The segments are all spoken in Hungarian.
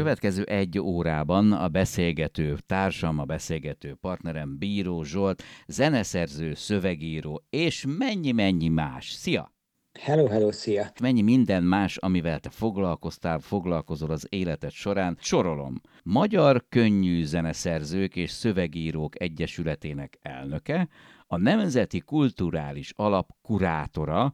Következő egy órában a beszélgető társam, a beszélgető partnerem Bíró Zsolt, zeneszerző, szövegíró és mennyi-mennyi más. Szia! Hello, hello, szia! Mennyi minden más, amivel te foglalkoztál, foglalkozol az életed során, sorolom. Magyar Könnyű Zeneszerzők és Szövegírók Egyesületének elnöke, a Nemzeti Kulturális Alap kurátora,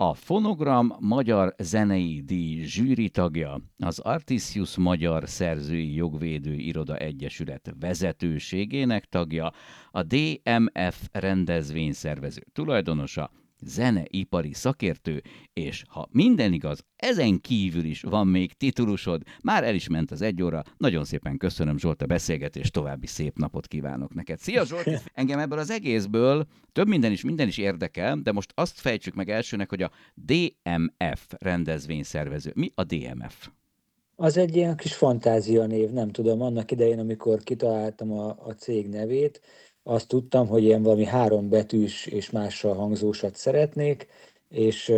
a Fonogram Magyar Zenei Díj zsűri tagja, az Artisius Magyar Szerzői Jogvédő Iroda Egyesület vezetőségének tagja, a DMF rendezvényszervező tulajdonosa, zeneipari szakértő, és ha minden igaz, ezen kívül is van még titulusod, már el is ment az egy óra. Nagyon szépen köszönöm Zsolt a beszélgetést, további szép napot kívánok neked. Szia Zsolt! Engem ebből az egészből több minden is, minden is érdekel, de most azt fejtsük meg elsőnek, hogy a DMF rendezvényszervező. Mi a DMF? Az egy ilyen kis fantázia név, nem tudom, annak idején, amikor kitaláltam a, a cég nevét, azt tudtam, hogy ilyen valami három betűs és mással hangzósat szeretnék, és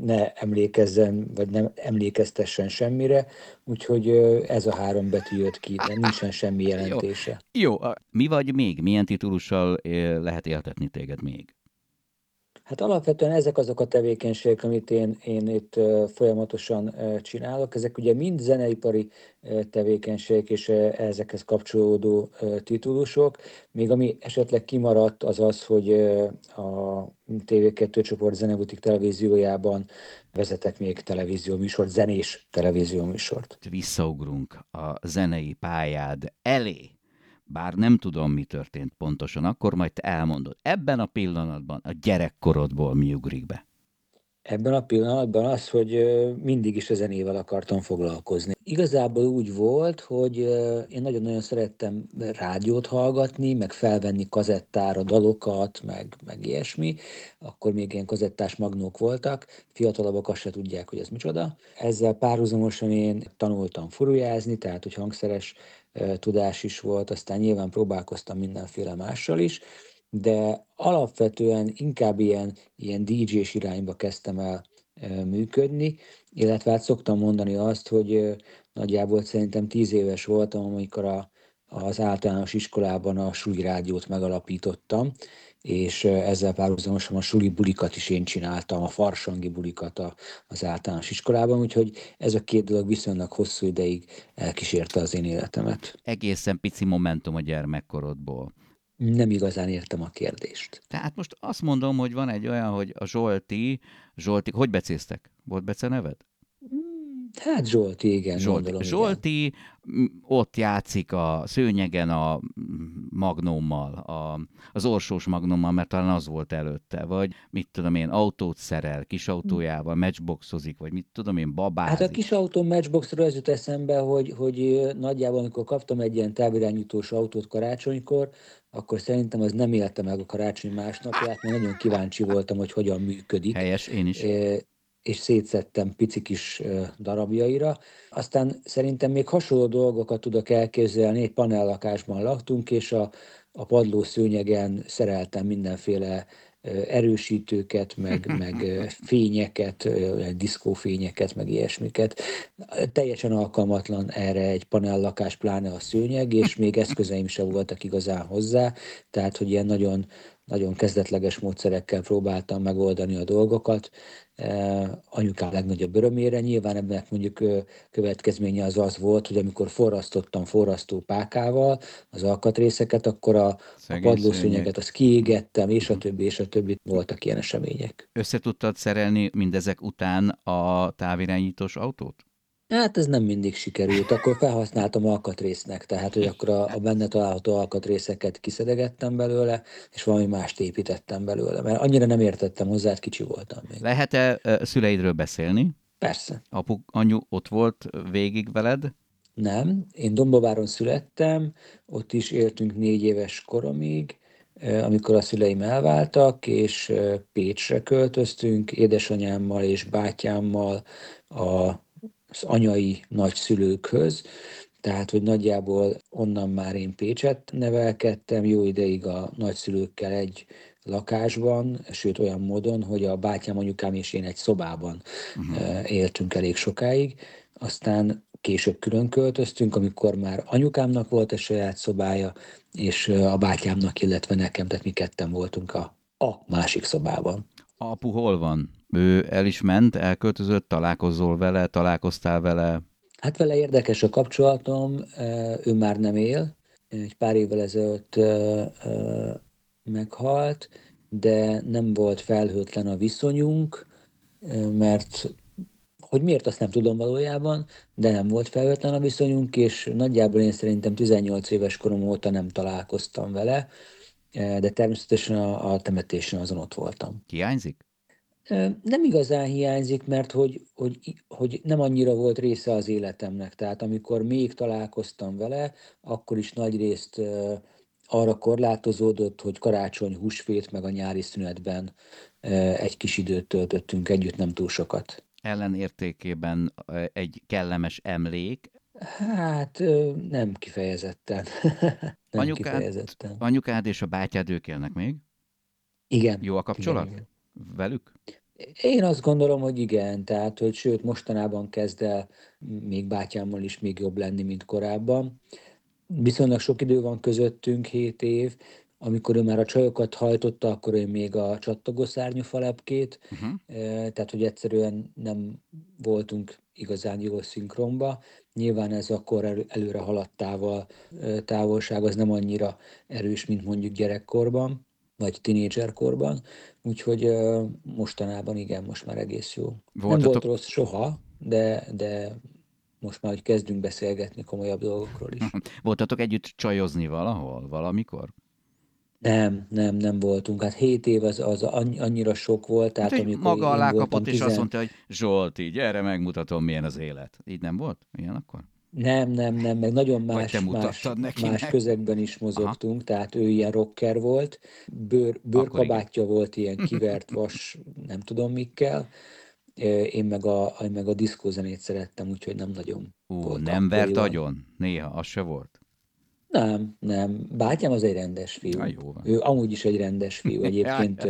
ne emlékezzen, vagy nem emlékeztessen semmire, úgyhogy ez a három betű jött ki, de nincsen semmi jelentése. Jó, Jó. mi vagy még? Milyen titulussal lehet éltetni téged még? Hát alapvetően ezek azok a tevékenységek, amit én, én itt folyamatosan csinálok. Ezek ugye mind zeneipari tevékenységek és ezekhez kapcsolódó titulusok. Még ami esetleg kimaradt, az az, hogy a TV2 csoport zenebutik televíziójában vezetek még televízió műsort, zenés televízió műsort. Visszaugrunk a zenei pályád elé bár nem tudom, mi történt pontosan, akkor majd te elmondod. Ebben a pillanatban a gyerekkorodból mi ugrik be? Ebben a pillanatban az, hogy mindig is a zenével akartam foglalkozni. Igazából úgy volt, hogy én nagyon-nagyon szerettem rádiót hallgatni, meg felvenni kazettára dalokat, meg, meg ilyesmi. Akkor még ilyen kazettás magnók voltak, fiatalabbak azt se tudják, hogy ez micsoda. Ezzel párhuzamosan én tanultam furujázni, tehát hogy hangszeres tudás is volt, aztán nyilván próbálkoztam mindenféle mással is, de alapvetően inkább ilyen, ilyen DJ-s irányba kezdtem el működni, illetve hát szoktam mondani azt, hogy nagyjából szerintem tíz éves voltam, amikor a, az általános iskolában a suli rádiót megalapítottam, és ezzel párhuzamosan a suli bulikat is én csináltam, a farsangi bulikat az általános iskolában, úgyhogy ez a két dolog viszonylag hosszú ideig elkísérte az én életemet. Egészen pici momentum a gyermekkorodból. Nem igazán értem a kérdést. Tehát most azt mondom, hogy van egy olyan, hogy a Zsolti, Zsolti, hogy becéztek? Volt bece neved? Hát Zsolti, igen. Zsolti, gondolom, Zsolti igen. ott játszik a szőnyegen a magnómmal, a, az orsós magnómmal, mert talán az volt előtte, vagy mit tudom én, autót szerel, kis autójával, matchboxozik, vagy mit tudom én, babázik. Hát a kis autó matchboxról ez jut eszembe, hogy, hogy nagyjából amikor kaptam egy ilyen távirányítós autót karácsonykor, akkor szerintem az nem élte meg a karácsony másnapját, mert nagyon kíváncsi voltam, hogy hogyan működik. Helyes, én is és szétszettem pici kis darabjaira. Aztán szerintem még hasonló dolgokat tudok elképzelni, egy panellakásban laktunk, és a, a padló szőnyegen szereltem mindenféle erősítőket, meg, meg fényeket, diszkófényeket, meg ilyesmiket. Teljesen alkalmatlan erre egy panellakás, pláne a szőnyeg, és még eszközeim sem voltak igazán hozzá, tehát hogy ilyen nagyon, nagyon kezdetleges módszerekkel próbáltam megoldani a dolgokat, anyukám legnagyobb örömére. Nyilván ebben mondjuk következménye az az volt, hogy amikor forrasztottam forrasztó pákával az alkatrészeket, akkor a, a padlószőnyeget azt kiégettem, és a többi, és a többi voltak ilyen események. Össze tudtad szerelni mindezek után a távirányítós autót? Hát ez nem mindig sikerült. Akkor felhasználtam alkatrésznek, tehát hogy akkor a, a benne található alkatrészeket kiszedegettem belőle, és valami mást építettem belőle, mert annyira nem értettem hozzá, hát kicsi voltam még. Lehet-e szüleidről beszélni? Persze. Apu, anyu ott volt végig veled? nem. Én Dombováron születtem, ott is éltünk négy éves koromig, amikor a szüleim elváltak, és Pécsre költöztünk édesanyámmal és bátyámmal az anyai nagyszülőkhöz, tehát, hogy nagyjából onnan már én Pécset nevelkedtem, jó ideig a nagyszülőkkel egy lakásban, sőt olyan módon, hogy a bátyám, anyukám és én egy szobában uh-huh. éltünk elég sokáig. Aztán később külön költöztünk, amikor már anyukámnak volt egy saját szobája, és a bátyámnak, illetve nekem, tehát mi ketten voltunk a, a másik szobában. Apu hol van? Ő el is ment, elköltözött, találkozol vele, találkoztál vele? Hát vele érdekes a kapcsolatom, ő már nem él, egy pár évvel ezelőtt meghalt, de nem volt felhőtlen a viszonyunk, mert hogy miért azt nem tudom valójában, de nem volt felhőtlen a viszonyunk, és nagyjából én szerintem 18 éves korom óta nem találkoztam vele, de természetesen a, a temetésen azon ott voltam. Hiányzik? Nem igazán hiányzik, mert hogy, hogy, hogy nem annyira volt része az életemnek. Tehát amikor még találkoztam vele, akkor is nagy részt arra korlátozódott, hogy karácsony, húsvét, meg a nyári szünetben egy kis időt töltöttünk együtt, nem túl sokat. Ellenértékében egy kellemes emlék? Hát nem kifejezetten. nem anyukád, kifejezetten. Anyukád és a bátyád ők élnek még? Igen. Jó a kapcsolat igen, igen. Velük? Én azt gondolom, hogy igen, tehát, hogy sőt, mostanában kezd el még bátyámmal is még jobb lenni, mint korábban. Viszonylag sok idő van közöttünk, 7 év, amikor ő már a csajokat hajtotta, akkor én még a csattogó szárnyú falepkét, uh-huh. tehát hogy egyszerűen nem voltunk igazán jó szinkronba. Nyilván ez akkor elő, előre haladtával távolság az nem annyira erős, mint mondjuk gyerekkorban, vagy tinédzserkorban, úgyhogy mostanában igen, most már egész jó. Voltatok... Nem volt rossz soha, de, de most már, hogy kezdünk beszélgetni komolyabb dolgokról is. Voltatok együtt csajozni valahol, valamikor? Nem, nem, nem voltunk. Hát hét év az, az annyira sok volt. Tehát hát, amikor maga alá kapott, és azt mondta, hogy Zsolt, erre megmutatom, milyen az élet. Így nem volt? Ilyen akkor? Nem, nem, nem, meg nagyon más, más, más közegben is mozogtunk, Aha. tehát ő ilyen rocker volt, bőr, bőrkabátja volt, ilyen kivert vas, nem tudom mikkel, én meg a, én meg a diszkózenét szerettem, úgyhogy nem nagyon Ú, volt nem vert agyon? Néha, az se volt? Nem, nem. Bátyám az egy rendes fiú. Na, jó. Ő amúgy is egy rendes fiú. Egyébként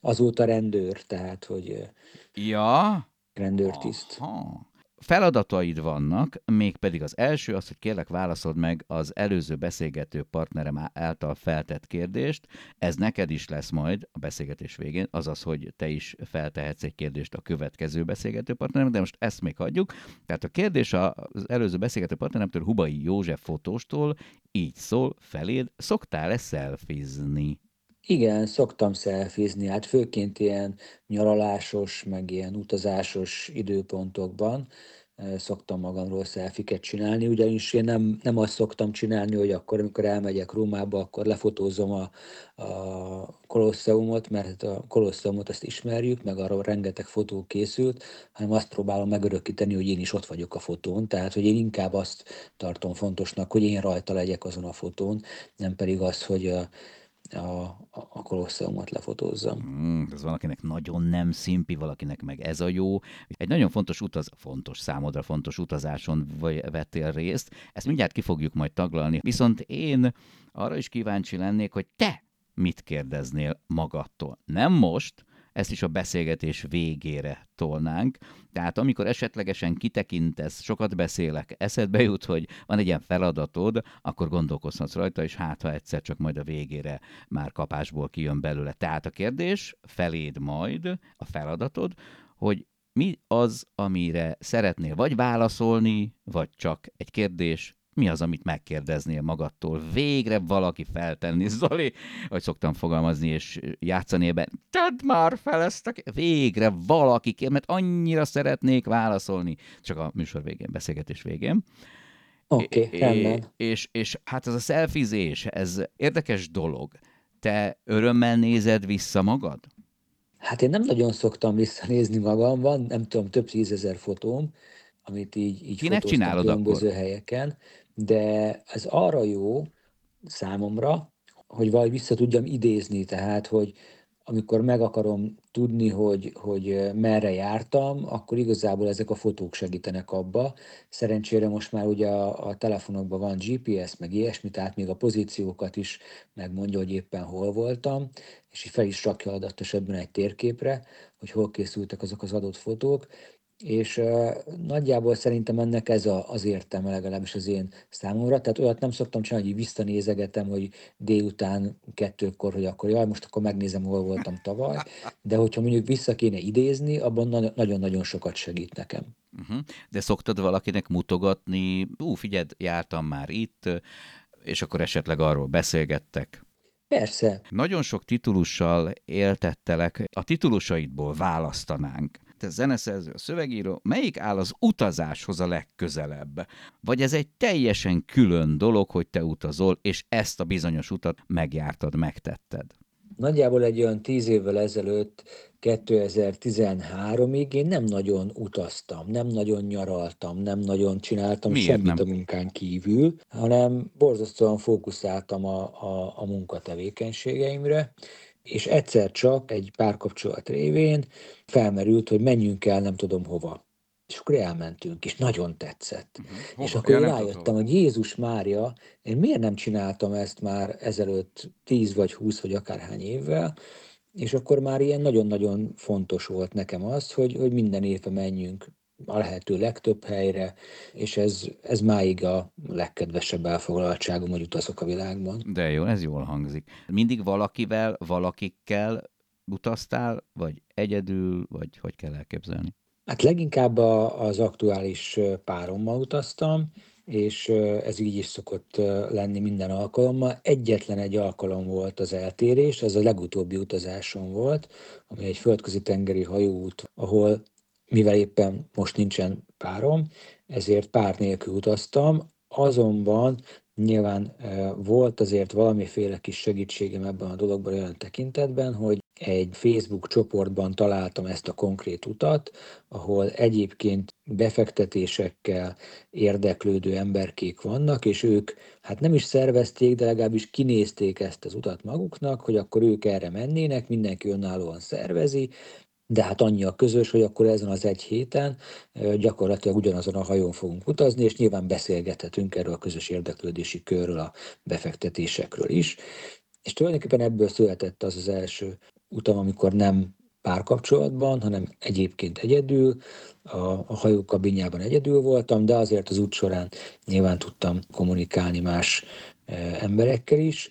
azóta rendőr, tehát, hogy ja? rendőrtiszt. Aha feladataid vannak, mégpedig az első az, hogy kérlek válaszold meg az előző beszélgető partnerem által feltett kérdést. Ez neked is lesz majd a beszélgetés végén, azaz, hogy te is feltehetsz egy kérdést a következő beszélgető partnerem, de most ezt még hagyjuk. Tehát a kérdés az előző beszélgető partneremtől, Hubai József fotóstól így szól feléd, szoktál-e szelfizni? Igen, szoktam szelfizni, hát főként ilyen nyaralásos, meg ilyen utazásos időpontokban szoktam magamról szelfiket csinálni, ugyanis én nem, nem azt szoktam csinálni, hogy akkor, amikor elmegyek Rómába, akkor lefotózom a, a Kolosseumot, mert a Kolosseumot ezt ismerjük, meg arról rengeteg fotó készült, hanem azt próbálom megörökíteni, hogy én is ott vagyok a fotón, tehát hogy én inkább azt tartom fontosnak, hogy én rajta legyek azon a fotón, nem pedig az, hogy a, a, a kolosszeumot lefotózzam. Mm, ez valakinek nagyon nem szimpi, valakinek meg ez a jó. Egy nagyon fontos utaz, fontos számodra fontos utazáson vettél részt, ezt mindjárt ki fogjuk majd taglalni. Viszont én arra is kíváncsi lennék, hogy te mit kérdeznél magadtól. Nem most, ezt is a beszélgetés végére tolnánk. Tehát amikor esetlegesen kitekintesz, sokat beszélek, eszedbe jut, hogy van egy ilyen feladatod, akkor gondolkozhatsz rajta, és hát ha egyszer csak majd a végére már kapásból kijön belőle. Tehát a kérdés feléd majd a feladatod, hogy mi az, amire szeretnél vagy válaszolni, vagy csak egy kérdés, mi az, amit megkérdeznél magadtól? Végre valaki feltenni, Zoli, hogy szoktam fogalmazni és játszani ebben. Tedd már fel ezt a... Végre valaki, mert annyira szeretnék válaszolni. Csak a műsor végén, beszélgetés végén. Oké, okay, rendben. És, és hát ez a szelfizés, ez érdekes dolog. Te örömmel nézed vissza magad? Hát én nem nagyon szoktam visszanézni magam, van nem tudom, több tízezer fotóm, amit így, így Kinek fotóztam csinálod különböző akkor? helyeken, de ez arra jó számomra, hogy valahogy vissza tudjam idézni, tehát, hogy amikor meg akarom tudni, hogy, hogy merre jártam, akkor igazából ezek a fotók segítenek abba. Szerencsére most már ugye a, a telefonokban van GPS, meg ilyesmi, tehát még a pozíciókat is megmondja, hogy éppen hol voltam, és így fel is rakja adott esetben egy térképre, hogy hol készültek azok az adott fotók, és nagyjából szerintem ennek ez a, az értelme legalábbis az én számomra. Tehát olyat nem szoktam csinálni, hogy visszanézegetem, hogy délután kettőkor, hogy akkor jaj, most akkor megnézem, hol voltam tavaly. De hogyha mondjuk vissza kéne idézni, abban nagyon-nagyon sokat segít nekem. Uh-huh. De szoktad valakinek mutogatni, ú, figyeld, jártam már itt, és akkor esetleg arról beszélgettek. Persze. Nagyon sok titulussal éltettelek, a titulusaidból választanánk te zeneszerző, a szövegíró, melyik áll az utazáshoz a legközelebb? Vagy ez egy teljesen külön dolog, hogy te utazol, és ezt a bizonyos utat megjártad, megtetted? Nagyjából egy olyan tíz évvel ezelőtt, 2013-ig én nem nagyon utaztam, nem nagyon nyaraltam, nem nagyon csináltam Miért semmit nem? a munkán kívül, hanem borzasztóan fókuszáltam a, a, a munkatevékenységeimre, és egyszer csak egy párkapcsolat révén felmerült, hogy menjünk el nem tudom hova. És akkor elmentünk, és nagyon tetszett. Uh-huh. És akkor rájöttem, hogy Jézus Mária, én miért nem csináltam ezt már ezelőtt 10 vagy 20 vagy akárhány évvel, és akkor már ilyen nagyon-nagyon fontos volt nekem az, hogy, hogy minden évben menjünk a lehető legtöbb helyre, és ez, ez máig a legkedvesebb elfoglaltságom, hogy utazok a világban. De jó, ez jól hangzik. Mindig valakivel, valakikkel utaztál, vagy egyedül, vagy hogy kell elképzelni? Hát leginkább a, az aktuális párommal utaztam, és ez így is szokott lenni minden alkalommal. Egyetlen egy alkalom volt az eltérés, ez a legutóbbi utazásom volt, ami egy földközi tengeri hajóút, ahol mivel éppen most nincsen párom, ezért pár nélkül utaztam, azonban nyilván volt azért valamiféle kis segítségem ebben a dologban olyan tekintetben, hogy egy Facebook csoportban találtam ezt a konkrét utat, ahol egyébként befektetésekkel érdeklődő emberkék vannak, és ők hát nem is szervezték, de legalábbis kinézték ezt az utat maguknak, hogy akkor ők erre mennének, mindenki önállóan szervezi, de hát annyi a közös, hogy akkor ezen az egy héten gyakorlatilag ugyanazon a hajón fogunk utazni, és nyilván beszélgethetünk erről a közös érdeklődési körről, a befektetésekről is. És tulajdonképpen ebből született az az első utam, amikor nem párkapcsolatban, hanem egyébként egyedül, a, a hajó egyedül voltam, de azért az út során nyilván tudtam kommunikálni más emberekkel is.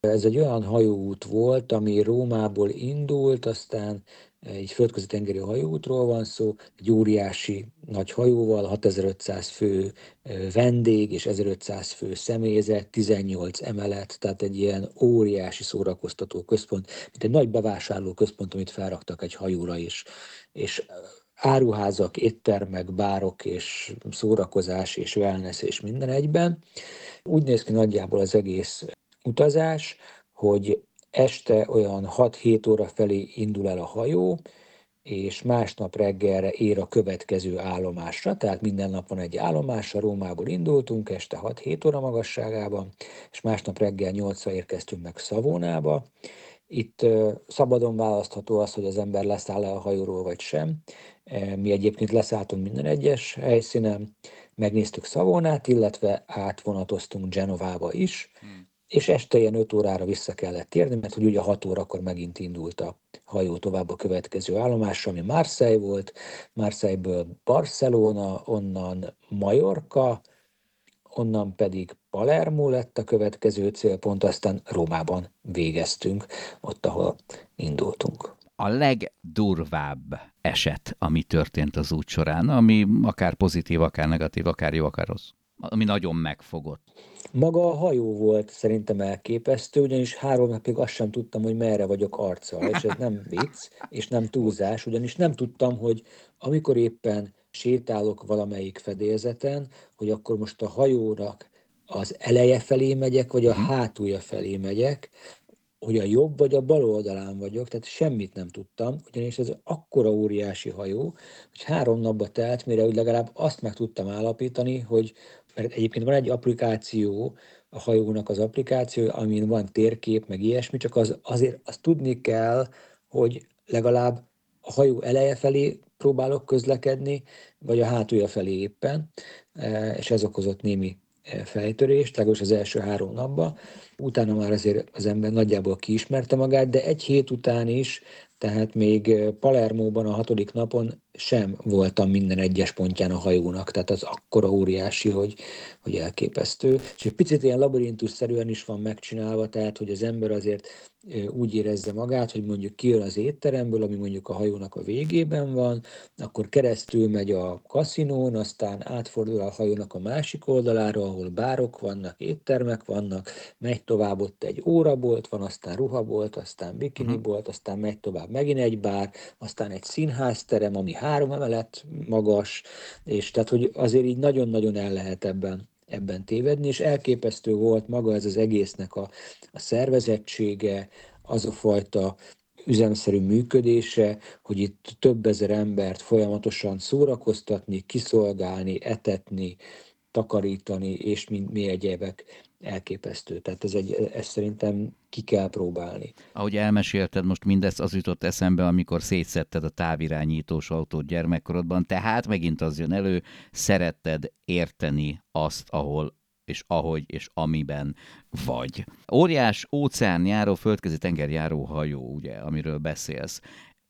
Ez egy olyan hajóút volt, ami Rómából indult, aztán egy földközi tengeri hajóútról van szó, egy óriási nagy hajóval, 6500 fő vendég és 1500 fő személyzet, 18 emelet, tehát egy ilyen óriási szórakoztató központ, mint egy nagy bevásárló központ, amit felraktak egy hajóra is. És áruházak, éttermek, bárok és szórakozás és wellness és minden egyben. Úgy néz ki nagyjából az egész utazás, hogy este olyan 6-7 óra felé indul el a hajó, és másnap reggelre ér a következő állomásra, tehát minden nap van egy állomásra, Rómából indultunk este 6-7 óra magasságában, és másnap reggel 8-ra érkeztünk meg Szavónába. Itt szabadon választható az, hogy az ember leszáll-e a hajóról vagy sem. Mi egyébként leszálltunk minden egyes helyszínen, megnéztük Szavónát, illetve átvonatoztunk Genovába is, hmm és este ilyen 5 órára vissza kellett térni, mert hogy ugye 6 órakor megint indult a hajó tovább a következő állomásra, ami Marseille volt, Marseille-ből Barcelona, onnan Majorka, onnan pedig Palermo lett a következő célpont, aztán Rómában végeztünk, ott, ahol indultunk. A legdurvább eset, ami történt az út során, ami akár pozitív, akár negatív, akár jó, akár rossz ami nagyon megfogott. Maga a hajó volt szerintem elképesztő, ugyanis három napig azt sem tudtam, hogy merre vagyok arccal, és ez nem vicc, és nem túlzás, ugyanis nem tudtam, hogy amikor éppen sétálok valamelyik fedélzeten, hogy akkor most a hajónak az eleje felé megyek, vagy a mhm. hátulja felé megyek, hogy a jobb vagy a bal oldalán vagyok, tehát semmit nem tudtam, ugyanis ez akkora óriási hajó, hogy három napba telt, mire úgy legalább azt meg tudtam állapítani, hogy mert egyébként van egy applikáció, a hajónak az applikáció, amin van térkép, meg ilyesmi, csak az, azért azt tudni kell, hogy legalább a hajó eleje felé próbálok közlekedni, vagy a hátulja felé éppen, e, és ez okozott némi e, fejtörést, legalábbis az első három napban. Utána már azért az ember nagyjából kiismerte magát, de egy hét után is, tehát még Palermóban a hatodik napon sem voltam minden egyes pontján a hajónak, tehát az akkora óriási, hogy, hogy elképesztő. És egy picit ilyen labirintus-szerűen is van megcsinálva, tehát hogy az ember azért úgy érezze magát, hogy mondjuk kijön az étteremből, ami mondjuk a hajónak a végében van, akkor keresztül megy a kaszinón, aztán átfordul a hajónak a másik oldalára, ahol bárok vannak, éttermek vannak, megy tovább, ott egy órabolt van, aztán ruhabolt, aztán bikinibolt, mhm. aztán megy tovább megint egy bár, aztán egy színházterem, ami három emelet magas, és tehát, hogy azért így nagyon-nagyon el lehet ebben ebben tévedni, és elképesztő volt maga ez az egésznek a, a szervezettsége, az a fajta üzemszerű működése, hogy itt több ezer embert folyamatosan szórakoztatni, kiszolgálni, etetni, takarítani, és mi, mi egyébek elképesztő. Tehát ez, egy, ez szerintem ki kell próbálni. Ahogy elmesélted, most mindezt az jutott eszembe, amikor szétszetted a távirányítós autót gyermekkorodban, tehát megint az jön elő, szeretted érteni azt, ahol és ahogy és amiben vagy. Óriás óceánjáró, földközi tengerjáró hajó, ugye, amiről beszélsz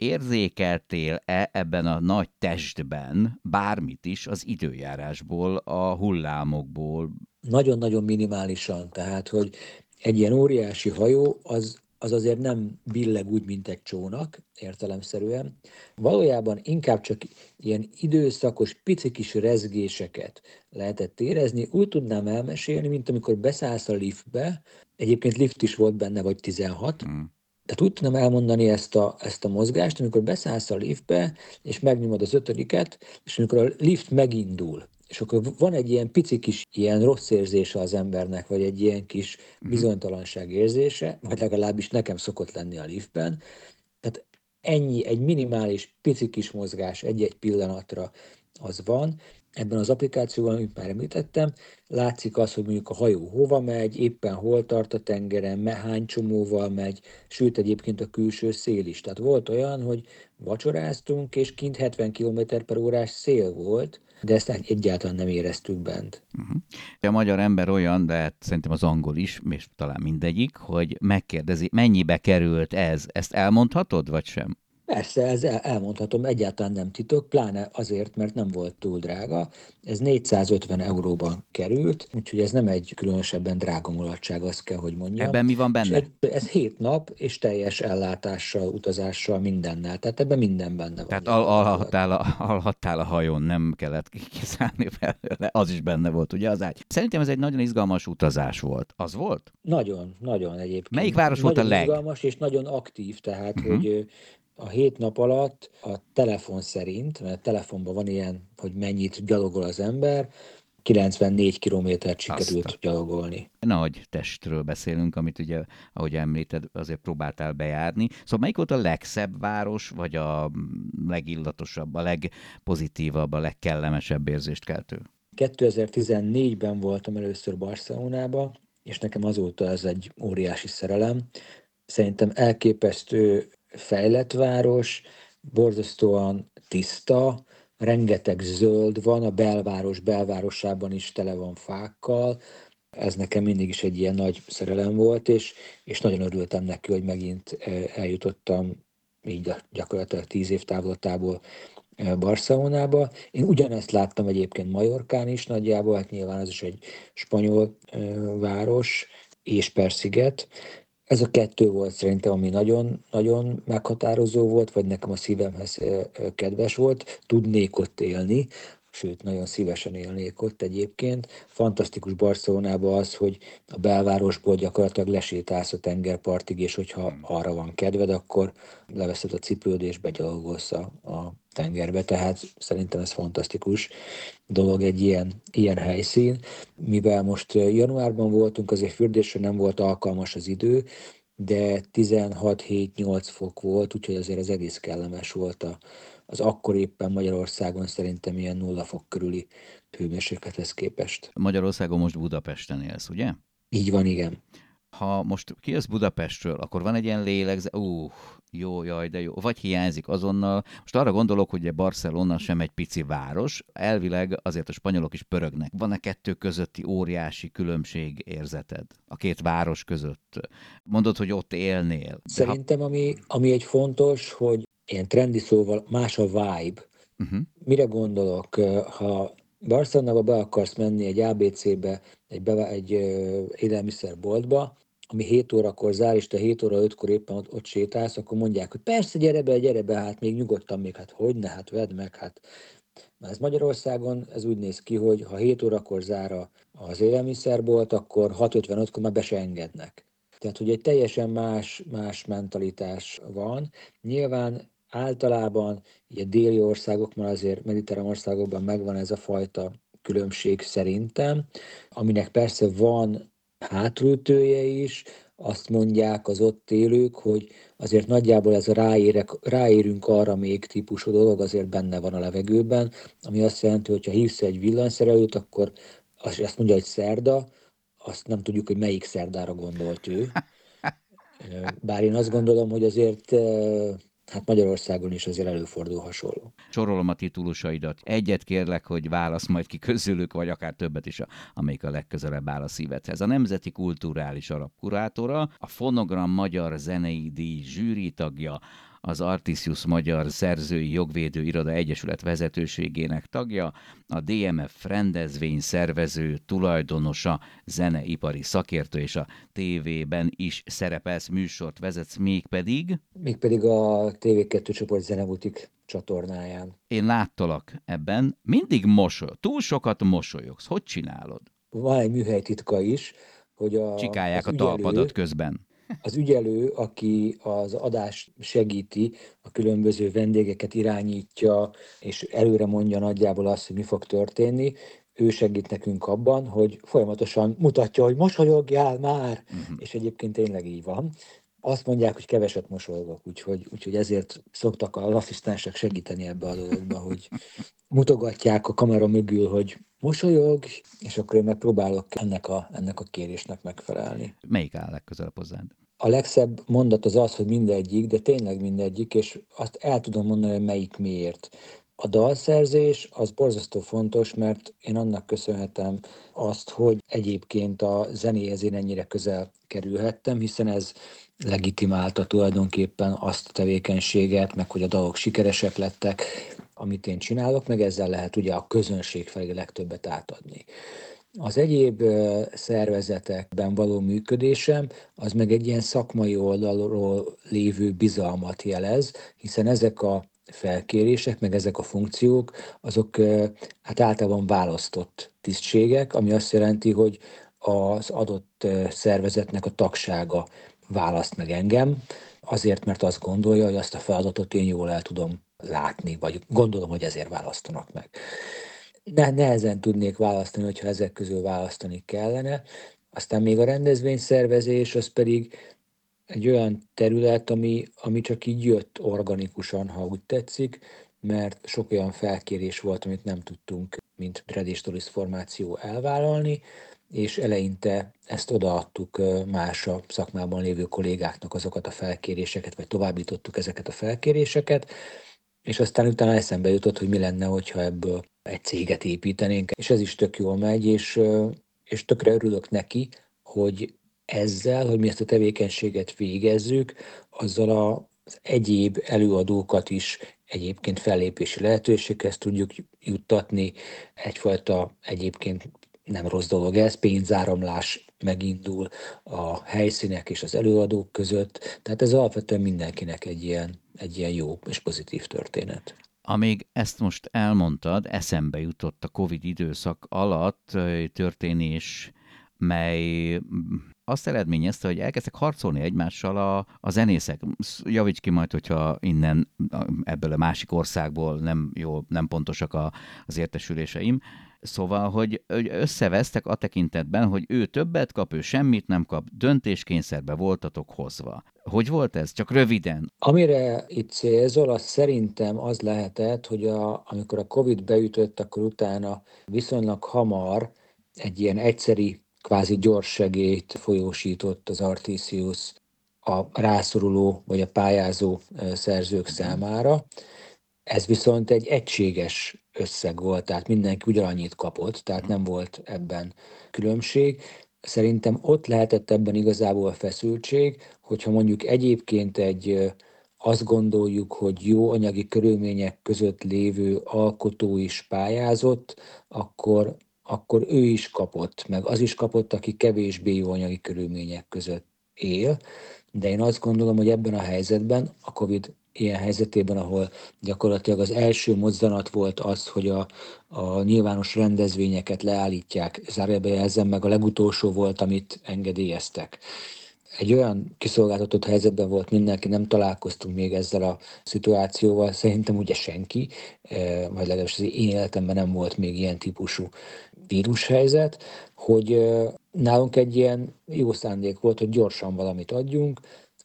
érzékeltél-e ebben a nagy testben bármit is az időjárásból, a hullámokból? Nagyon-nagyon minimálisan, tehát, hogy egy ilyen óriási hajó az, az azért nem billeg úgy, mint egy csónak, értelemszerűen. Valójában inkább csak ilyen időszakos, pici kis rezgéseket lehetett érezni. Úgy tudnám elmesélni, mint amikor beszállsz a liftbe, egyébként lift is volt benne, vagy 16, mm tehát úgy tudom elmondani ezt a, ezt a mozgást, amikor beszállsz a liftbe, és megnyomod az ötödiket, és amikor a lift megindul, és akkor van egy ilyen pici kis ilyen rossz érzése az embernek, vagy egy ilyen kis mhm. bizonytalanság érzése, vagy legalábbis nekem szokott lenni a liftben. Tehát ennyi, egy minimális pici kis mozgás egy-egy pillanatra az van, ebben az applikációban, amit már említettem, látszik az, hogy mondjuk a hajó hova megy, éppen hol tart a tengeren, hány csomóval megy, sőt egyébként a külső szél is. Tehát volt olyan, hogy vacsoráztunk, és kint 70 km per órás szél volt, de ezt egyáltalán nem éreztük bent. Uh-huh. A magyar ember olyan, de hát szerintem az angol is, és talán mindegyik, hogy megkérdezi, mennyibe került ez? Ezt elmondhatod, vagy sem? Persze, ez elmondhatom, egyáltalán nem titok, pláne azért, mert nem volt túl drága. Ez 450 euróban került, úgyhogy ez nem egy különösebben drága mulatság, azt kell, hogy mondjam. Ebben mi van benne? ez hét nap, és teljes ellátással, utazással, mindennel. Tehát ebben minden benne van. Tehát al- alhattál, a, alhattál a hajón, nem kellett kiszállni belőle, az is benne volt, ugye az ágy. Szerintem ez egy nagyon izgalmas utazás volt. Az volt? Nagyon, nagyon egyébként. Melyik város nagyon volt a leg? izgalmas és nagyon aktív, tehát uh-huh. hogy a hét nap alatt a telefon szerint, mert telefonban van ilyen, hogy mennyit gyalogol az ember, 94 kilométert sikerült Aztán. gyalogolni. Nagy testről beszélünk, amit ugye, ahogy említed, azért próbáltál bejárni. Szóval melyik volt a legszebb város, vagy a legillatosabb, a legpozitívabb, a legkellemesebb érzést keltő? 2014-ben voltam először Barcelonába, és nekem azóta ez egy óriási szerelem. Szerintem elképesztő fejlett város, borzasztóan tiszta, rengeteg zöld van, a belváros belvárosában is tele van fákkal, ez nekem mindig is egy ilyen nagy szerelem volt, és, és nagyon örültem neki, hogy megint eljutottam így gyakorlatilag tíz év távlatából Barcelonába. Én ugyanezt láttam egyébként Majorkán is nagyjából, hát nyilván az is egy spanyol város, és Persziget, ez a kettő volt szerintem, ami nagyon, nagyon meghatározó volt, vagy nekem a szívemhez kedves volt. Tudnék ott élni, sőt, nagyon szívesen élnék ott egyébként. Fantasztikus Barcelonában az, hogy a belvárosból gyakorlatilag lesétálsz a tengerpartig, és hogyha hmm. arra van kedved, akkor leveszed a cipőd, és begyalogolsz a, a tengerbe, tehát szerintem ez fantasztikus dolog egy ilyen, ilyen helyszín. Mivel most januárban voltunk, azért fürdésre nem volt alkalmas az idő, de 16-7-8 fok volt, úgyhogy azért az egész kellemes volt a, az akkor éppen Magyarországon szerintem ilyen nulla fok körüli hőmérséklethez képest. Magyarországon most Budapesten élsz, ugye? Így van, igen. Ha most kijössz Budapestről, akkor van egy ilyen lélegze, ú, jó, jaj, de jó, vagy hiányzik azonnal. Most arra gondolok, hogy a Barcelona sem egy pici város, elvileg azért a spanyolok is pörögnek. Van-e kettő közötti óriási különbség érzeted a két város között? Mondod, hogy ott élnél. Szerintem, ami, ami egy fontos, hogy ilyen trendi szóval más a vibe. Uh-huh. Mire gondolok? Ha Barcelonába be akarsz menni egy ABC-be, egy, be, egy élelmiszerboltba, ami 7 órakor zár, és te 7 óra 5-kor éppen ott, ott sétálsz, akkor mondják, hogy persze, gyere be, gyere be, hát még nyugodtan még, hát hogy ne, hát vedd meg, hát ez Magyarországon ez úgy néz ki, hogy ha 7 órakor zár az élelmiszerbolt, akkor 6.55-kor már be se engednek. Tehát, hogy egy teljesen más, más mentalitás van. Nyilván általában a déli országokban, azért mediterrán országokban megvan ez a fajta különbség szerintem, aminek persze van hátulütője is, azt mondják az ott élők, hogy azért nagyjából ez a ráérek, ráérünk arra még típusú dolog azért benne van a levegőben, ami azt jelenti, hogy ha hívsz egy villanyszerelőt, akkor azt mondja, hogy szerda, azt nem tudjuk, hogy melyik szerdára gondolt ő. Bár én azt gondolom, hogy azért hát Magyarországon is azért előfordul hasonló. Sorolom a titulusaidat. Egyet kérlek, hogy válasz majd ki közülük, vagy akár többet is, amelyik a legközelebb áll a szívedhez. A Nemzeti Kulturális Alapkurátora, a Fonogram Magyar Zenei Díj zsűri tagja, az Artisius Magyar Szerzői Jogvédő Iroda Egyesület vezetőségének tagja, a DMF rendezvény szervező tulajdonosa, zeneipari szakértő és a tévében is szerepelsz, műsort vezetsz, mégpedig... Mégpedig a TV2 csoport zenebutik csatornáján. Én láttalak ebben, mindig mosolyog, túl sokat mosolyogsz. Hogy csinálod? Van egy műhely titka is, hogy a... Csikálják a talpadat közben az ügyelő, aki az adást segíti, a különböző vendégeket irányítja, és előre mondja nagyjából azt, hogy mi fog történni, ő segít nekünk abban, hogy folyamatosan mutatja, hogy mosolyogjál már, uh-huh. és egyébként tényleg így van. Azt mondják, hogy keveset mosolygok, úgyhogy, úgyhogy ezért szoktak a asszisztensek segíteni ebbe a dologba, hogy mutogatják a kamera mögül, hogy mosolyog, és akkor én megpróbálok ennek a, ennek a kérésnek megfelelni. Melyik áll legközelebb hozzád? a legszebb mondat az az, hogy mindegyik, de tényleg mindegyik, és azt el tudom mondani, hogy melyik miért. A dalszerzés az borzasztó fontos, mert én annak köszönhetem azt, hogy egyébként a zenéhez én ennyire közel kerülhettem, hiszen ez legitimálta tulajdonképpen azt a tevékenységet, meg hogy a dalok sikeresek lettek, amit én csinálok, meg ezzel lehet ugye a közönség felé legtöbbet átadni. Az egyéb szervezetekben való működésem az meg egy ilyen szakmai oldalról lévő bizalmat jelez, hiszen ezek a felkérések, meg ezek a funkciók, azok hát általában választott tisztségek, ami azt jelenti, hogy az adott szervezetnek a tagsága választ meg engem, azért, mert azt gondolja, hogy azt a feladatot én jól el tudom látni, vagy gondolom, hogy ezért választanak meg ne, nehezen tudnék választani, hogyha ezek közül választani kellene. Aztán még a rendezvényszervezés, az pedig egy olyan terület, ami, ami csak így jött organikusan, ha úgy tetszik, mert sok olyan felkérés volt, amit nem tudtunk, mint Tradistoris formáció elvállalni, és eleinte ezt odaadtuk más a szakmában lévő kollégáknak azokat a felkéréseket, vagy továbbítottuk ezeket a felkéréseket, és aztán utána eszembe jutott, hogy mi lenne, hogyha ebből egy céget építenénk, és ez is tök jól megy, és, és tökre örülök neki, hogy ezzel, hogy mi ezt a tevékenységet végezzük, azzal az egyéb előadókat is egyébként fellépési lehetőséghez tudjuk juttatni, egyfajta egyébként nem rossz dolog ez, pénzáramlás megindul a helyszínek és az előadók között, tehát ez alapvetően mindenkinek egy ilyen, egy ilyen jó és pozitív történet. Amíg ezt most elmondtad, eszembe jutott a Covid időszak alatt történés, mely azt eredményezte, hogy elkezdtek harcolni egymással a, a zenészek. Javíts ki majd, hogyha innen, ebből a másik országból nem, jó, nem pontosak a, az értesüléseim. Szóval, hogy, hogy összevesztek a tekintetben, hogy ő többet kap, ő semmit nem kap, döntéskényszerbe voltatok hozva. Hogy volt ez? Csak röviden. Amire itt célzol, az szerintem az lehetett, hogy a, amikor a Covid beütött, akkor utána viszonylag hamar egy ilyen egyszeri, kvázi gyors segélyt folyósított az Artisius a rászoruló vagy a pályázó szerzők számára. Ez viszont egy egységes összeg volt, tehát mindenki ugyanannyit kapott, tehát nem volt ebben különbség. Szerintem ott lehetett ebben igazából a feszültség, hogyha mondjuk egyébként egy azt gondoljuk, hogy jó anyagi körülmények között lévő alkotó is pályázott, akkor, akkor ő is kapott, meg az is kapott, aki kevésbé jó anyagi körülmények között él. De én azt gondolom, hogy ebben a helyzetben, a COVID ilyen helyzetében, ahol gyakorlatilag az első mozzanat volt az, hogy a, a nyilvános rendezvényeket leállítják, zárójelbe jelzem meg, a legutolsó volt, amit engedélyeztek. Egy olyan kiszolgáltatott helyzetben volt mindenki, nem találkoztunk még ezzel a szituációval, szerintem ugye senki, e, vagy legalábbis az én életemben nem volt még ilyen típusú vírushelyzet, hogy nálunk egy ilyen jó szándék volt, hogy gyorsan valamit adjunk,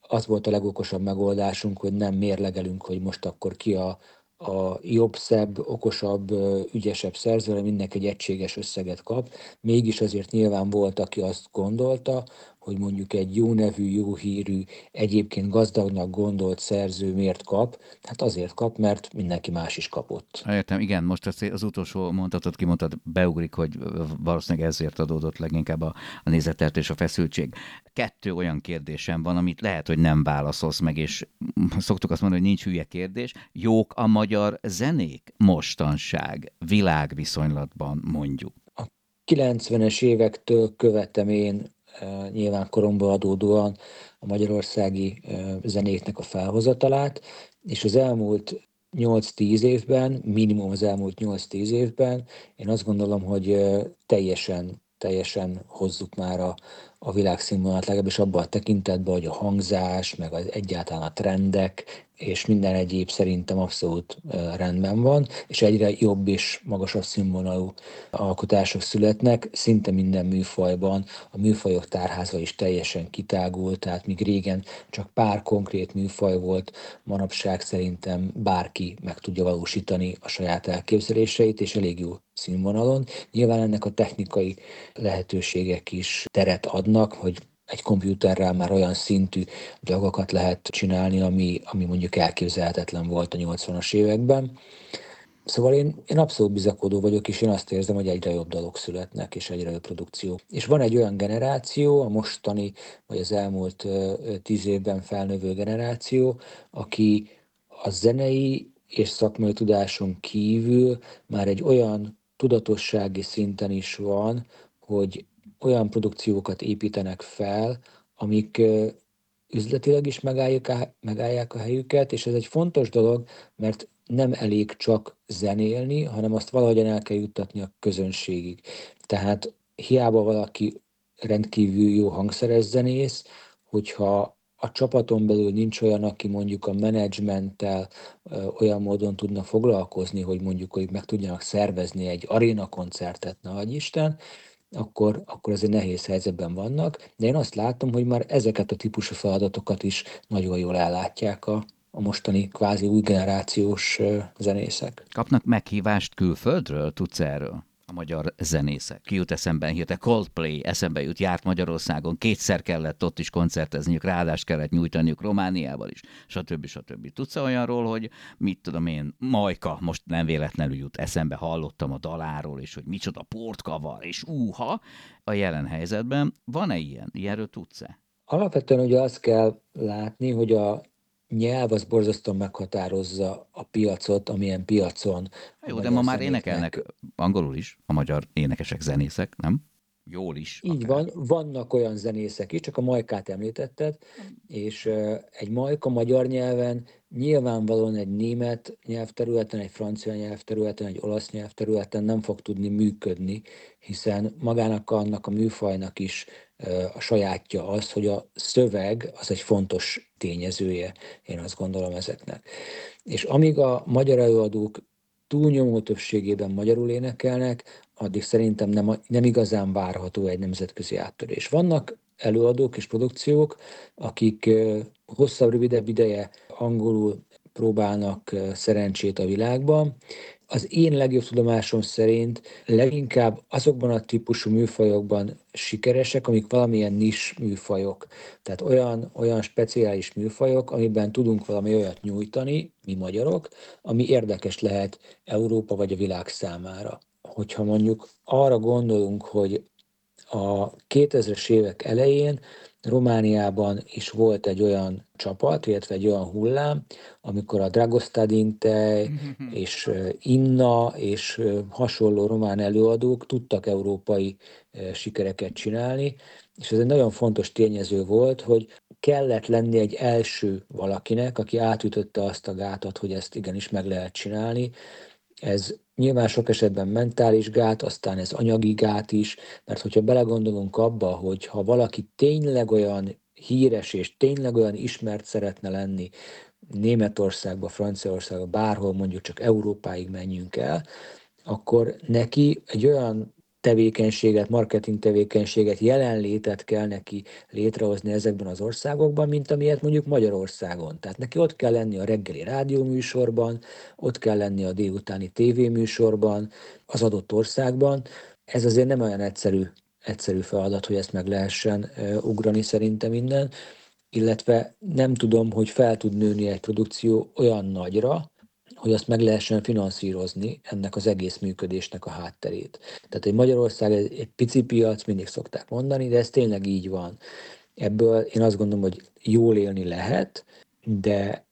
az volt a legokosabb megoldásunk, hogy nem mérlegelünk, hogy most akkor ki a, a jobb, szebb, okosabb, ügyesebb szerző, mindenki egy egységes összeget kap. Mégis azért nyilván volt, aki azt gondolta, hogy mondjuk egy jó nevű, jó hírű, egyébként gazdagnak gondolt szerző miért kap? Hát azért kap, mert mindenki más is kapott. Értem, igen, most az, az utolsó mondatot kimondtad, beugrik, hogy valószínűleg ezért adódott leginkább a, a nézetelt és a feszültség. Kettő olyan kérdésem van, amit lehet, hogy nem válaszolsz meg, és szoktuk azt mondani, hogy nincs hülye kérdés. Jók a magyar zenék mostanság, világviszonylatban mondjuk? A 90-es évektől követem én nyilván koromból adódóan a magyarországi zenéknek a felhozatalát, és az elmúlt 8-10 évben, minimum az elmúlt 8-10 évben, én azt gondolom, hogy teljesen, teljesen hozzuk már a, a világszínvonalat, legalábbis abban a tekintetben, hogy a hangzás, meg az egyáltalán a trendek, és minden egyéb szerintem abszolút rendben van, és egyre jobb és magasabb színvonalú alkotások születnek, szinte minden műfajban, a műfajok tárháza is teljesen kitágult, tehát míg régen csak pár konkrét műfaj volt, manapság szerintem bárki meg tudja valósítani a saját elképzeléseit, és elég jó színvonalon. Nyilván ennek a technikai lehetőségek is teret adnak, hogy egy kompjúterrel már olyan szintű dolgokat lehet csinálni, ami, ami mondjuk elképzelhetetlen volt a 80-as években. Szóval én, én abszolút bizakodó vagyok, és én azt érzem, hogy egyre jobb dolgok születnek, és egyre jobb produkció. És van egy olyan generáció, a mostani, vagy az elmúlt tíz évben felnövő generáció, aki a zenei és szakmai tudáson kívül már egy olyan tudatossági szinten is van, hogy olyan produkciókat építenek fel, amik üzletileg is megállják a, megállják a helyüket, és ez egy fontos dolog, mert nem elég csak zenélni, hanem azt valahogyan el kell juttatni a közönségig. Tehát hiába valaki rendkívül jó hangszeres zenész, hogyha a csapaton belül nincs olyan, aki mondjuk a menedzsmenttel olyan módon tudna foglalkozni, hogy mondjuk, hogy meg tudjanak szervezni egy aréna koncertet, na Isten, akkor, akkor azért nehéz helyzetben vannak, de én azt látom, hogy már ezeket a típusú feladatokat is nagyon jól ellátják a, a mostani kvázi új generációs zenészek. Kapnak meghívást külföldről? Tudsz erről? A magyar zenészek. Ki jut eszembe hirte Coldplay, eszembe jut, járt Magyarországon, kétszer kellett ott is koncertezniük, ráadást kellett nyújtaniuk Romániával is, stb. stb. Tudsz olyanról, hogy mit tudom én, Majka, most nem véletlenül jut eszembe, hallottam a daláról, és hogy micsoda portkavar, és úha, a jelen helyzetben. Van-e ilyen? Ilyenről tudsz-e? Alapvetően ugye azt kell látni, hogy a nyelv az borzasztóan meghatározza a piacot, amilyen piacon. Jó, de ma már énekelnek angolul is a magyar énekesek, zenészek, nem? Jól is. Így akár. van, vannak olyan zenészek is, csak a majkát említetted, és egy majka magyar nyelven nyilvánvalóan egy német nyelvterületen, egy francia nyelvterületen, egy olasz nyelvterületen nem fog tudni működni, hiszen magának annak a műfajnak is a sajátja az, hogy a szöveg az egy fontos tényezője, én azt gondolom ezeknek. És amíg a magyar előadók túlnyomó többségében magyarul énekelnek, addig szerintem nem, nem igazán várható egy nemzetközi áttörés. Vannak előadók és produkciók, akik hosszabb, rövidebb ideje angolul próbálnak szerencsét a világban. Az én legjobb tudomásom szerint leginkább azokban a típusú műfajokban sikeresek, amik valamilyen nis műfajok. Tehát olyan, olyan speciális műfajok, amiben tudunk valami olyat nyújtani, mi magyarok, ami érdekes lehet Európa vagy a világ számára. Hogyha mondjuk arra gondolunk, hogy a 2000-es évek elején Romániában is volt egy olyan csapat, illetve egy olyan hullám, amikor a Dragostadinte és Inna és hasonló román előadók tudtak európai sikereket csinálni, és ez egy nagyon fontos tényező volt, hogy kellett lenni egy első valakinek, aki átütötte azt a gátat, hogy ezt igenis meg lehet csinálni. Ez Nyilván sok esetben mentális gát, aztán ez anyagi gát is, mert hogyha belegondolunk abba, hogy ha valaki tényleg olyan híres és tényleg olyan ismert szeretne lenni, Németországba, Franciaországba, bárhol mondjuk csak Európáig menjünk el, akkor neki egy olyan tevékenységet, marketing tevékenységet, jelenlétet kell neki létrehozni ezekben az országokban, mint amilyet mondjuk Magyarországon. Tehát neki ott kell lenni a reggeli rádióműsorban, ott kell lenni a délutáni tévéműsorban, az adott országban. Ez azért nem olyan egyszerű, egyszerű feladat, hogy ezt meg lehessen ugrani szerintem innen, illetve nem tudom, hogy fel tud nőni egy produkció olyan nagyra, hogy azt meg lehessen finanszírozni ennek az egész működésnek a hátterét. Tehát egy Magyarország egy, pici piac, mindig szokták mondani, de ez tényleg így van. Ebből én azt gondolom, hogy jól élni lehet, de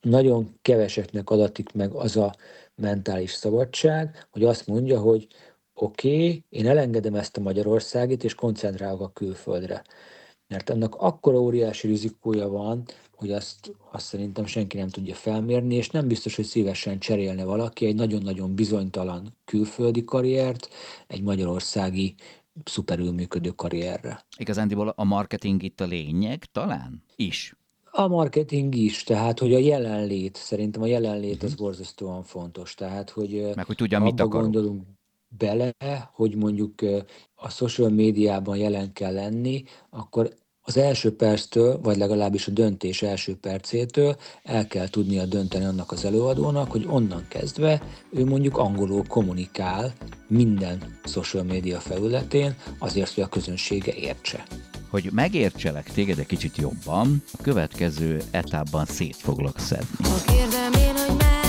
nagyon keveseknek adatik meg az a mentális szabadság, hogy azt mondja, hogy oké, okay, én elengedem ezt a Magyarországit, és koncentrálok a külföldre. Mert annak akkora óriási rizikója van, hogy azt, azt szerintem senki nem tudja felmérni, és nem biztos, hogy szívesen cserélne valaki egy nagyon-nagyon bizonytalan külföldi karriert egy magyarországi szuperül működő karrierre. Igazándiból a marketing itt a lényeg talán is? A marketing is, tehát hogy a jelenlét, szerintem a jelenlét az mhm. borzasztóan fontos. Tehát, hogy Meg hogy tudja, mit gondolunk bele, hogy mondjuk a social médiában jelen kell lenni, akkor az első perctől, vagy legalábbis a döntés első percétől el kell tudnia dönteni annak az előadónak, hogy onnan kezdve ő mondjuk angolul kommunikál minden social média felületén, azért, hogy a közönsége értse. Hogy megértselek téged egy kicsit jobban, a következő etapban szét foglak szedni. Ha kérdem én, hogy merre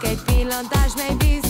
Csak egy pillantás, mely biztos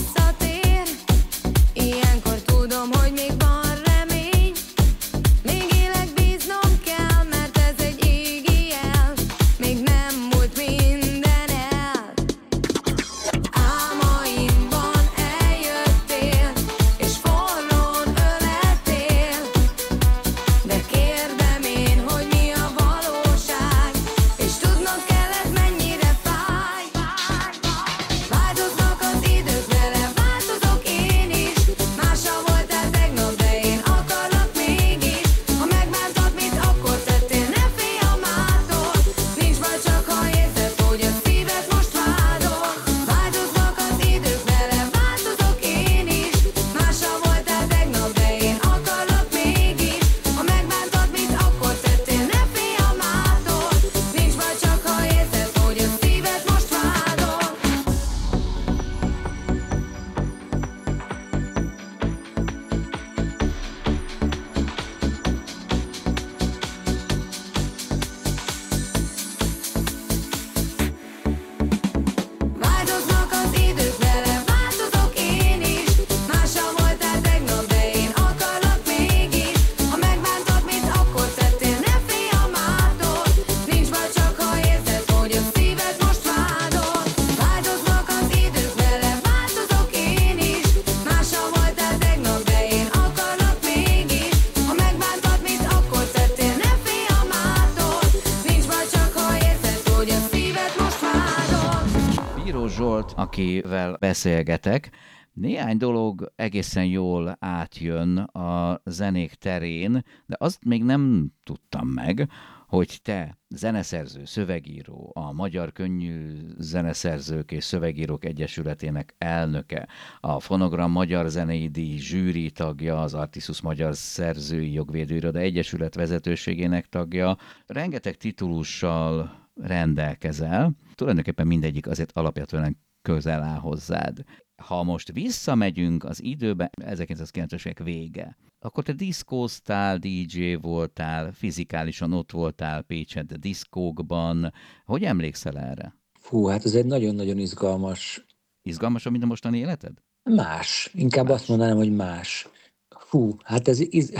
akivel beszélgetek. Néhány dolog egészen jól átjön a zenék terén, de azt még nem tudtam meg, hogy te zeneszerző, szövegíró, a Magyar Könnyű Zeneszerzők és Szövegírók Egyesületének elnöke, a Fonogram Magyar Zenei Díj zsűri tagja, az Artisus Magyar Szerzői Jogvédőiroda Egyesület vezetőségének tagja, rengeteg titulussal rendelkezel, tulajdonképpen mindegyik azért alapvetően közel áll hozzád. Ha most visszamegyünk az időbe, 1990-es évek vége, akkor te diszkóztál, DJ voltál, fizikálisan ott voltál Pécset diszkókban. Hogy emlékszel erre? Fú, hát ez egy nagyon-nagyon izgalmas... Izgalmasabb, mint a mostani életed? Más. Inkább más. azt mondanám, hogy más. Fú, hát ez iz...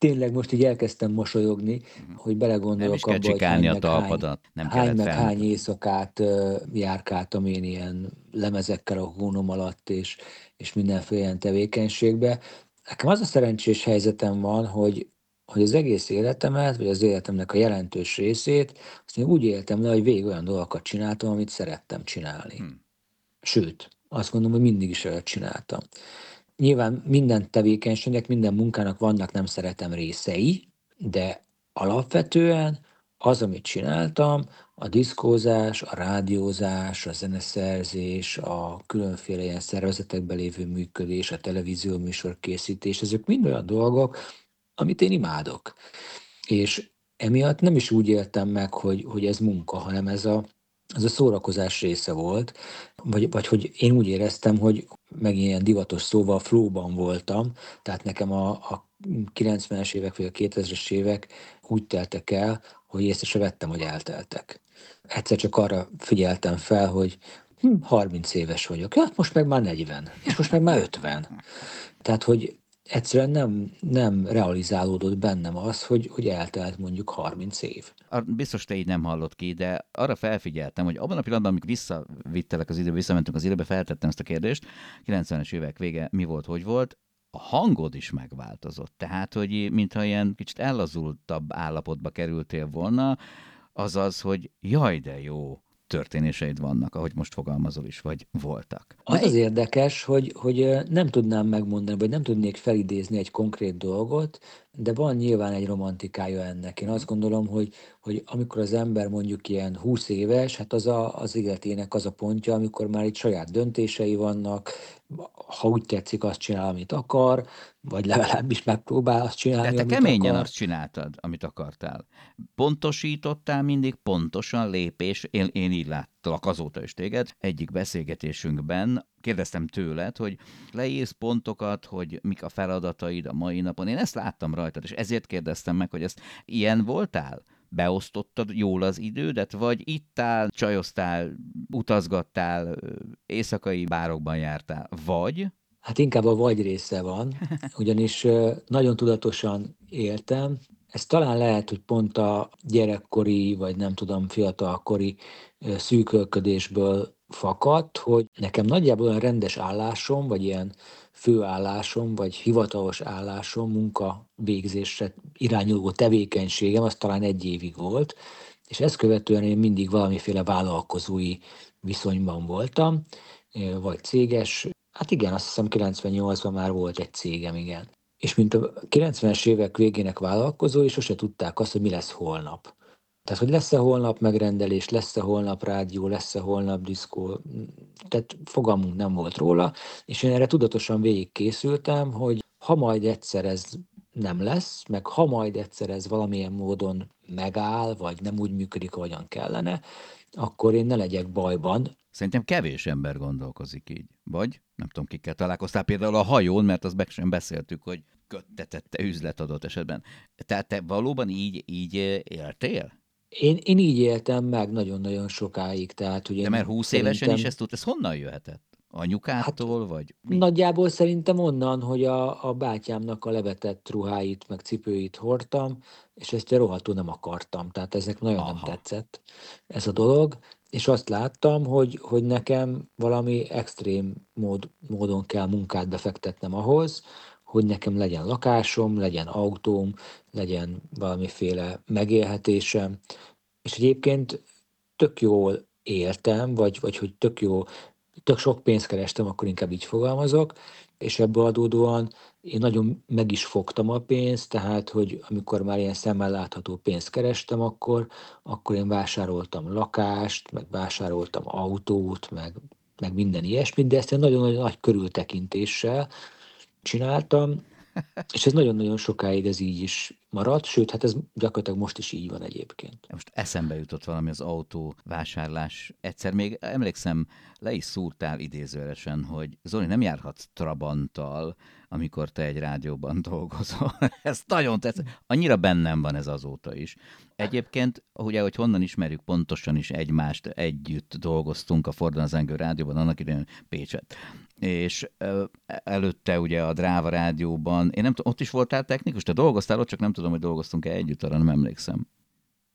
tényleg most így elkezdtem mosolyogni, uh-huh. hogy belegondolok abba, hogy hány, a talpadat, nem hány meg hány éjszakát járkáltam én ilyen lemezekkel a hónom alatt, és, és mindenféle ilyen tevékenységbe. Nekem az a szerencsés helyzetem van, hogy, hogy az egész életemet, vagy az életemnek a jelentős részét, azt én úgy éltem le, hogy végig olyan dolgokat csináltam, amit szerettem csinálni. Hmm. Sőt, azt gondolom, hogy mindig is olyat csináltam. Nyilván minden tevékenységnek, minden munkának vannak nem szeretem részei, de alapvetően az, amit csináltam, a diszkózás, a rádiózás, a zeneszerzés, a különféle ilyen szervezetekben lévő működés, a televízió műsor készítés, ezek mind olyan dolgok, amit én imádok. És emiatt nem is úgy éltem meg, hogy, hogy ez munka, hanem ez a, ez a szórakozás része volt, vagy, vagy hogy én úgy éreztem, hogy megint ilyen divatos szóval flóban voltam, tehát nekem a, a 90-es évek vagy a 2000-es évek úgy teltek el, hogy észre se vettem, hogy elteltek. Egyszer csak arra figyeltem fel, hogy hm, 30 éves vagyok, hát most meg már 40, és most meg már 50. Tehát, hogy egyszerűen nem, nem realizálódott bennem az, hogy, hogy eltelt mondjuk 30 év. Biztos te így nem hallott ki, de arra felfigyeltem, hogy abban a pillanatban, amikor visszavittelek az időbe, visszamentünk az időbe, feltettem ezt a kérdést, 90-es évek vége mi volt, hogy volt, a hangod is megváltozott. Tehát, hogy mintha ilyen kicsit ellazultabb állapotba kerültél volna, azaz, hogy jaj, de jó, történéseid vannak, ahogy most fogalmazol is, vagy voltak. Az az érdekes, hogy, hogy nem tudnám megmondani, vagy nem tudnék felidézni egy konkrét dolgot, de van nyilván egy romantikája ennek. Én azt gondolom, hogy, hogy amikor az ember mondjuk ilyen 20 éves, hát az a, az életének az a pontja, amikor már itt saját döntései vannak, ha úgy tetszik, azt csinál, amit akar, vagy legalábbis megpróbál azt csinálni, De te keményen akar. azt csináltad, amit akartál. Pontosítottál mindig, pontosan lépés, én, én így láttalak azóta is téged. Egyik beszélgetésünkben kérdeztem tőled, hogy leírsz pontokat, hogy mik a feladataid a mai napon. Én ezt láttam rajtad, és ezért kérdeztem meg, hogy ezt ilyen voltál? beosztottad jól az idődet, vagy ittál, csajoztál, utazgattál, éjszakai bárokban jártál, vagy Hát inkább a vagy része van, ugyanis nagyon tudatosan éltem. Ez talán lehet, hogy pont a gyerekkori, vagy nem tudom, fiatalkori szűkölködésből fakadt, hogy nekem nagyjából olyan rendes állásom, vagy ilyen főállásom, vagy hivatalos állásom, munka végzésre irányuló tevékenységem, az talán egy évig volt, és ezt követően én mindig valamiféle vállalkozói viszonyban voltam, vagy céges. Hát igen, azt hiszem 98-ban már volt egy cégem, igen. És mint a 90-es évek végének vállalkozói, sose tudták azt, hogy mi lesz holnap. Tehát, hogy lesz-e holnap megrendelés, lesz-e holnap rádió, lesz-e holnap diszkó, tehát fogalmunk nem volt róla, és én erre tudatosan végig készültem, hogy ha majd egyszer ez nem lesz, meg ha majd egyszer ez valamilyen módon megáll, vagy nem úgy működik, ahogyan kellene, akkor én ne legyek bajban. Szerintem kevés ember gondolkozik így. Vagy nem tudom, kikkel találkoztál például a hajón, mert azt meg sem beszéltük, hogy köttetette üzlet adott esetben. Tehát te valóban így, így éltél? Én, én így éltem meg nagyon-nagyon sokáig. Tehát, ugye De mert 20 szerintem... évesen is ezt tudta, ez honnan jöhetett? Anyukától, hát, vagy? Mi? Nagyjából szerintem onnan, hogy a, a bátyámnak a levetett ruháit, meg cipőit hordtam, és ezt rohadtul nem akartam. Tehát ezek nagyon Aha. nem tetszett, ez a dolog. És azt láttam, hogy, hogy nekem valami extrém mód, módon kell munkát befektetnem ahhoz, hogy nekem legyen lakásom, legyen autóm, legyen valamiféle megélhetésem. És egyébként tök jól éltem, vagy, vagy hogy tök jó, tök sok pénzt kerestem, akkor inkább így fogalmazok, és ebből adódóan én nagyon meg is fogtam a pénzt, tehát, hogy amikor már ilyen szemmel látható pénzt kerestem, akkor, akkor én vásároltam lakást, meg vásároltam autót, meg, meg minden ilyesmit, de ezt egy nagyon-nagyon nagy körültekintéssel csináltam, és ez nagyon-nagyon sokáig ez így is maradt, sőt, hát ez gyakorlatilag most is így van egyébként. Most eszembe jutott valami az autó vásárlás. Egyszer még emlékszem, le is szúrtál idézőjelesen, hogy Zoli, nem járhatsz Trabanttal, amikor te egy rádióban dolgozol. ez nagyon tetszett. Annyira bennem van ez azóta is. Egyébként, ugye, hogy honnan ismerjük pontosan is egymást, együtt dolgoztunk a Fordon az Engő rádióban, annak idején Pécset. És előtte ugye a Dráva rádióban, én nem tudom, ott is voltál technikus, te dolgoztál ott, csak nem tudom, hogy dolgoztunk-e együtt, arra nem emlékszem.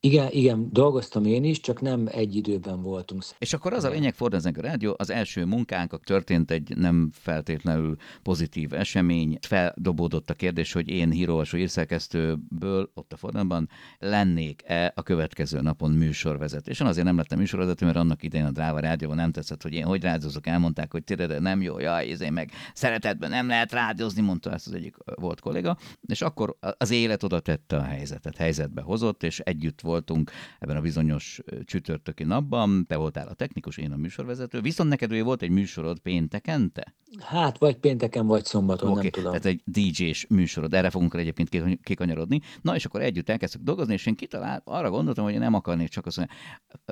Igen, igen, dolgoztam én is, csak nem egy időben voltunk. És akkor az a lényeg, Fordenzenk a rádió, az első munkánk, történt egy nem feltétlenül pozitív esemény, feldobódott a kérdés, hogy én híróolvasó írszerkesztőből, ott a Fordenban lennék-e a következő napon műsorvezető. És azért nem lettem műsorvezető, mert annak idején a Dráva rádióban nem tetszett, hogy én hogy rádiózok, elmondták, hogy tényleg nem jó, jaj, én meg szeretetben nem lehet rádiózni, mondta ezt az egyik volt kolléga, és akkor az élet oda tette a helyzetet, helyzetbe hozott, és együtt volt voltunk ebben a bizonyos csütörtöki napban, te voltál a technikus, én a műsorvezető, viszont neked ugye volt egy műsorod péntekente? Hát, vagy pénteken, vagy szombaton, okay, nem tudom. Tehát egy DJ-s műsorod, erre fogunk egyébként kikanyarodni. Na, és akkor együtt elkezdtük dolgozni, és én kitalált, arra gondoltam, hogy én nem akarnék csak azt mondani,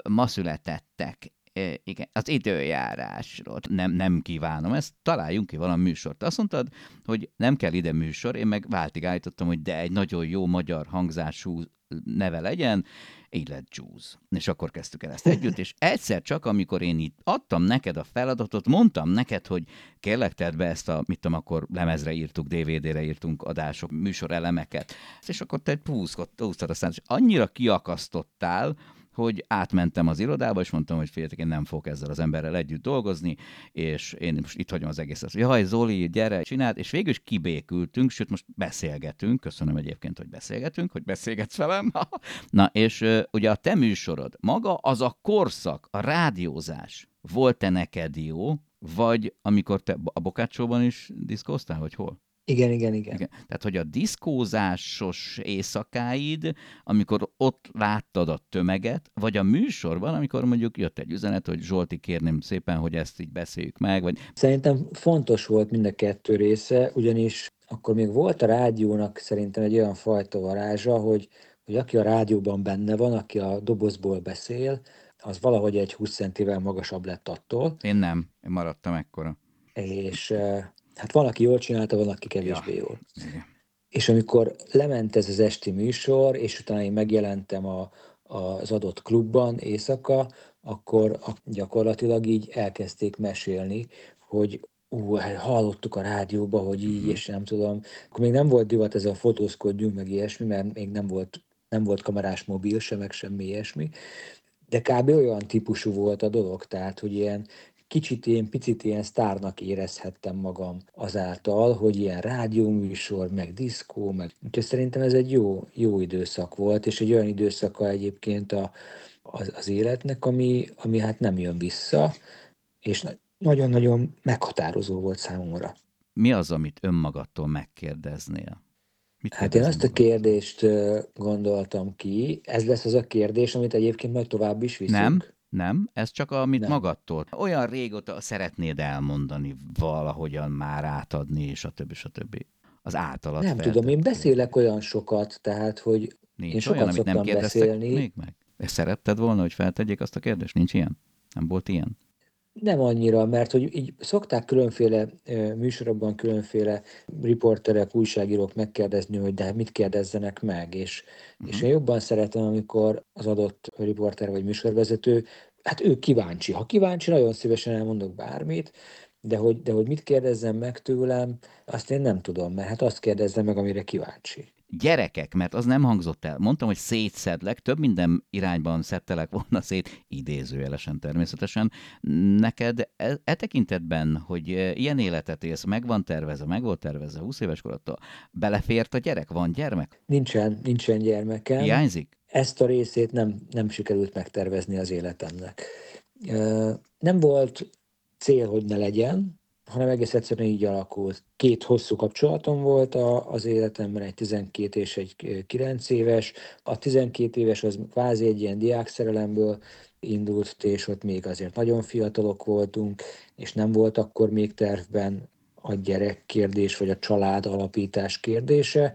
ma születettek, igen, az időjárásról. Nem, nem kívánom ezt, találjunk ki valami műsort. Azt mondtad, hogy nem kell ide műsor, én meg váltig állítottam, hogy de egy nagyon jó magyar hangzású neve legyen, így lett Juice. És akkor kezdtük el ezt együtt, és egyszer csak, amikor én itt adtam neked a feladatot, mondtam neked, hogy kérlek tedd be ezt a, mit tudom, akkor lemezre írtuk, DVD-re írtunk adások, műsorelemeket, és akkor te húztad aztán, és annyira kiakasztottál, hogy átmentem az irodába, és mondtam, hogy féljetek, én nem fogok ezzel az emberrel együtt dolgozni, és én most itt hagyom az egészet. Jaj, Zoli, gyere, csináld, és végül is kibékültünk, sőt, most beszélgetünk, köszönöm egyébként, hogy beszélgetünk, hogy beszélgetsz velem. Na, és ugye a te műsorod, maga az a korszak, a rádiózás, volt-e neked jó, vagy amikor te a Bokácsóban is diszkóztál, vagy hol? Igen, igen, igen, igen. Tehát, hogy a diszkózásos éjszakáid, amikor ott láttad a tömeget, vagy a műsorban, amikor mondjuk jött egy üzenet, hogy Zsolti, kérném szépen, hogy ezt így beszéljük meg, vagy... Szerintem fontos volt mind a kettő része, ugyanis akkor még volt a rádiónak szerintem egy olyan fajta varázsa, hogy, hogy aki a rádióban benne van, aki a dobozból beszél, az valahogy egy 20 centivel magasabb lett attól. Én nem, én maradtam ekkora. És eh, Hát van, aki jól csinálta, van, aki kevésbé ja. jól. Igen. És amikor lement ez az esti műsor, és utána én megjelentem a, az adott klubban éjszaka, akkor gyakorlatilag így elkezdték mesélni, hogy ú, hát hallottuk a rádióba, hogy így, mhm. és nem tudom. Akkor még nem volt divat ez a fotózkodjunk, meg ilyesmi, mert még nem volt, nem volt kamerás mobil se, meg semmi ilyesmi. De kb. olyan típusú volt a dolog, tehát, hogy ilyen kicsit ilyen, picit ilyen sztárnak érezhettem magam azáltal, hogy ilyen rádióműsor, meg diszkó, meg... Úgyhogy szerintem ez egy jó, jó időszak volt, és egy olyan időszaka egyébként a, az, az életnek, ami, ami hát nem jön vissza, és nagyon-nagyon meghatározó volt számomra. Mi az, amit önmagadtól megkérdeznél? Mit hát én azt a kérdést gondoltam ki, ez lesz az a kérdés, amit egyébként majd tovább is viszünk. Nem, nem, ez csak amit nem. magadtól. Olyan régóta szeretnéd elmondani, valahogyan már átadni, és a többi, a többi. Az általad Nem feltett. tudom, én beszélek olyan sokat, tehát, hogy Nincs én sokat olyan, amit nem beszélni. még meg? Ezt szeretted volna, hogy feltegyék azt a kérdést? Nincs ilyen? Nem volt ilyen? Nem annyira, mert hogy így szokták különféle műsorokban különféle riporterek, újságírók megkérdezni, hogy de mit kérdezzenek meg, és, uh-huh. és én jobban szeretem, amikor az adott riporter vagy műsorvezető, hát ő kíváncsi. Ha kíváncsi, nagyon szívesen elmondok bármit, de hogy, de hogy mit kérdezzem meg tőlem, azt én nem tudom, mert hát azt kérdezzem meg, amire kíváncsi gyerekek, mert az nem hangzott el. Mondtam, hogy szétszedlek, több minden irányban szedtelek volna szét, idézőjelesen természetesen. Neked e, e tekintetben, hogy e, ilyen életet élsz, meg van tervezve, meg volt tervezve 20 éves korattól, belefért a gyerek? Van gyermek? Nincsen, nincsen gyermekem. Hiányzik? Ezt a részét nem, nem sikerült megtervezni az életemnek. Nem volt cél, hogy ne legyen, hanem egész egyszerűen így alakult. Két hosszú kapcsolatom volt a, az életemben, egy 12 és egy 9 éves. A 12 éves az kvázi egy ilyen diákszerelemből indult, és ott még azért nagyon fiatalok voltunk, és nem volt akkor még tervben a gyerek kérdés, vagy a család alapítás kérdése.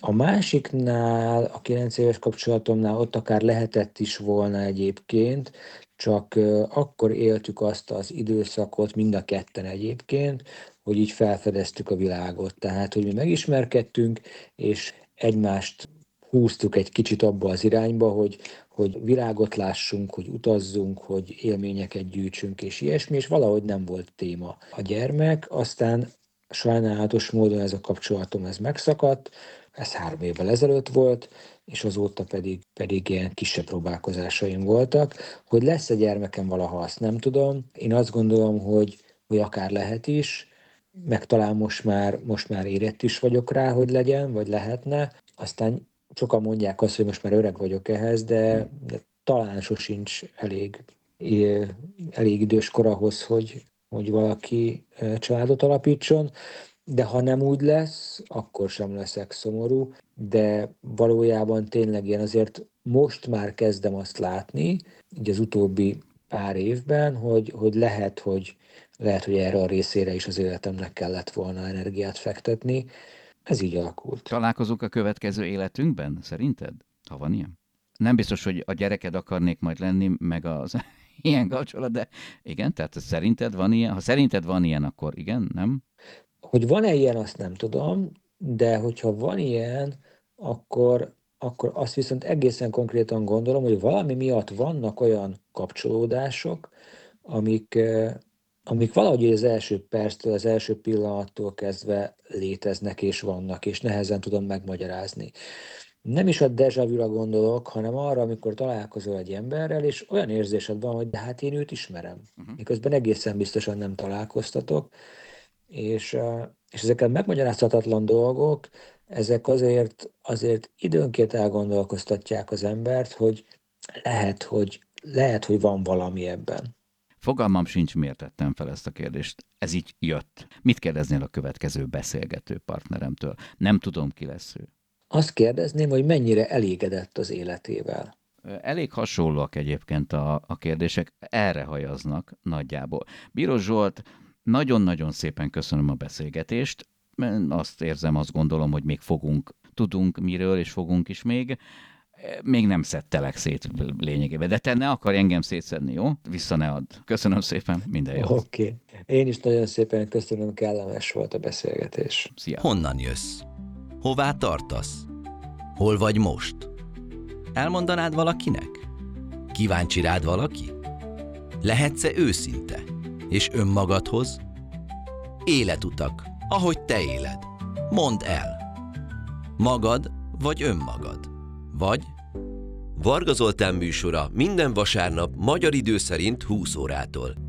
A másiknál, a 9 éves kapcsolatomnál ott akár lehetett is volna egyébként, csak akkor éltük azt az időszakot, mind a ketten egyébként, hogy így felfedeztük a világot. Tehát, hogy mi megismerkedtünk, és egymást húztuk egy kicsit abba az irányba, hogy, hogy világot lássunk, hogy utazzunk, hogy élményeket gyűjtsünk, és ilyesmi, és valahogy nem volt téma a gyermek. Aztán sajnálatos módon ez a kapcsolatom ez megszakadt, ez három évvel ezelőtt volt, és azóta pedig, pedig ilyen kisebb próbálkozásaim voltak. Hogy lesz-e gyermekem valaha, azt nem tudom. Én azt gondolom, hogy, hogy akár lehet is, meg talán most már, most már érett is vagyok rá, hogy legyen, vagy lehetne. Aztán sokan mondják azt, hogy most már öreg vagyok ehhez, de, de talán sosincs elég, elég idős kor ahhoz, hogy, hogy valaki családot alapítson, de ha nem úgy lesz, akkor sem leszek szomorú, de valójában tényleg én azért most már kezdem azt látni, így az utóbbi pár évben, hogy, hogy lehet, hogy lehet, hogy erre a részére is az életemnek kellett volna energiát fektetni, ez így alakult. Találkozunk a következő életünkben, szerinted? Ha van ilyen? Nem biztos, hogy a gyereked akarnék majd lenni, meg az ilyen kapcsolat, de igen, tehát szerinted van ilyen? Ha szerinted van ilyen, akkor igen, nem? Hogy van-e ilyen, azt nem tudom, de hogyha van ilyen, akkor, akkor azt viszont egészen konkrétan gondolom, hogy valami miatt vannak olyan kapcsolódások, amik, eh, amik valahogy az első perctől, az első pillanattól kezdve léteznek és vannak, és nehezen tudom megmagyarázni. Nem is a deja gondolok, hanem arra, amikor találkozol egy emberrel, és olyan érzésed van, hogy de hát én őt ismerem. Uh-huh. Miközben egészen biztosan nem találkoztatok. És, és ezek a megmagyarázhatatlan dolgok, ezek azért, azért időnként elgondolkoztatják az embert, hogy lehet, hogy lehet, hogy van valami ebben. Fogalmam sincs, miért tettem fel ezt a kérdést. Ez így jött. Mit kérdeznél a következő beszélgető partneremtől? Nem tudom, ki lesz ő. Azt kérdezném, hogy mennyire elégedett az életével. Elég hasonlóak egyébként a, a kérdések, erre hajaznak nagyjából. Bíros Zsolt, nagyon-nagyon szépen köszönöm a beszélgetést. Azt érzem, azt gondolom, hogy még fogunk, tudunk miről, és fogunk is még még nem szedtelek szét lényegében, de te ne akarj engem szétszedni, jó? Vissza ne add. Köszönöm szépen, minden jó. Oké. Okay. Én is nagyon szépen köszönöm, kellemes volt a beszélgetés. Szia. Honnan jössz? Hová tartasz? Hol vagy most? Elmondanád valakinek? Kíváncsi rád valaki? Lehetsz-e őszinte? És önmagadhoz? Életutak, ahogy te éled. Mondd el. Magad vagy önmagad? Vagy Varga Zoltán műsora minden vasárnap magyar idő szerint 20 órától.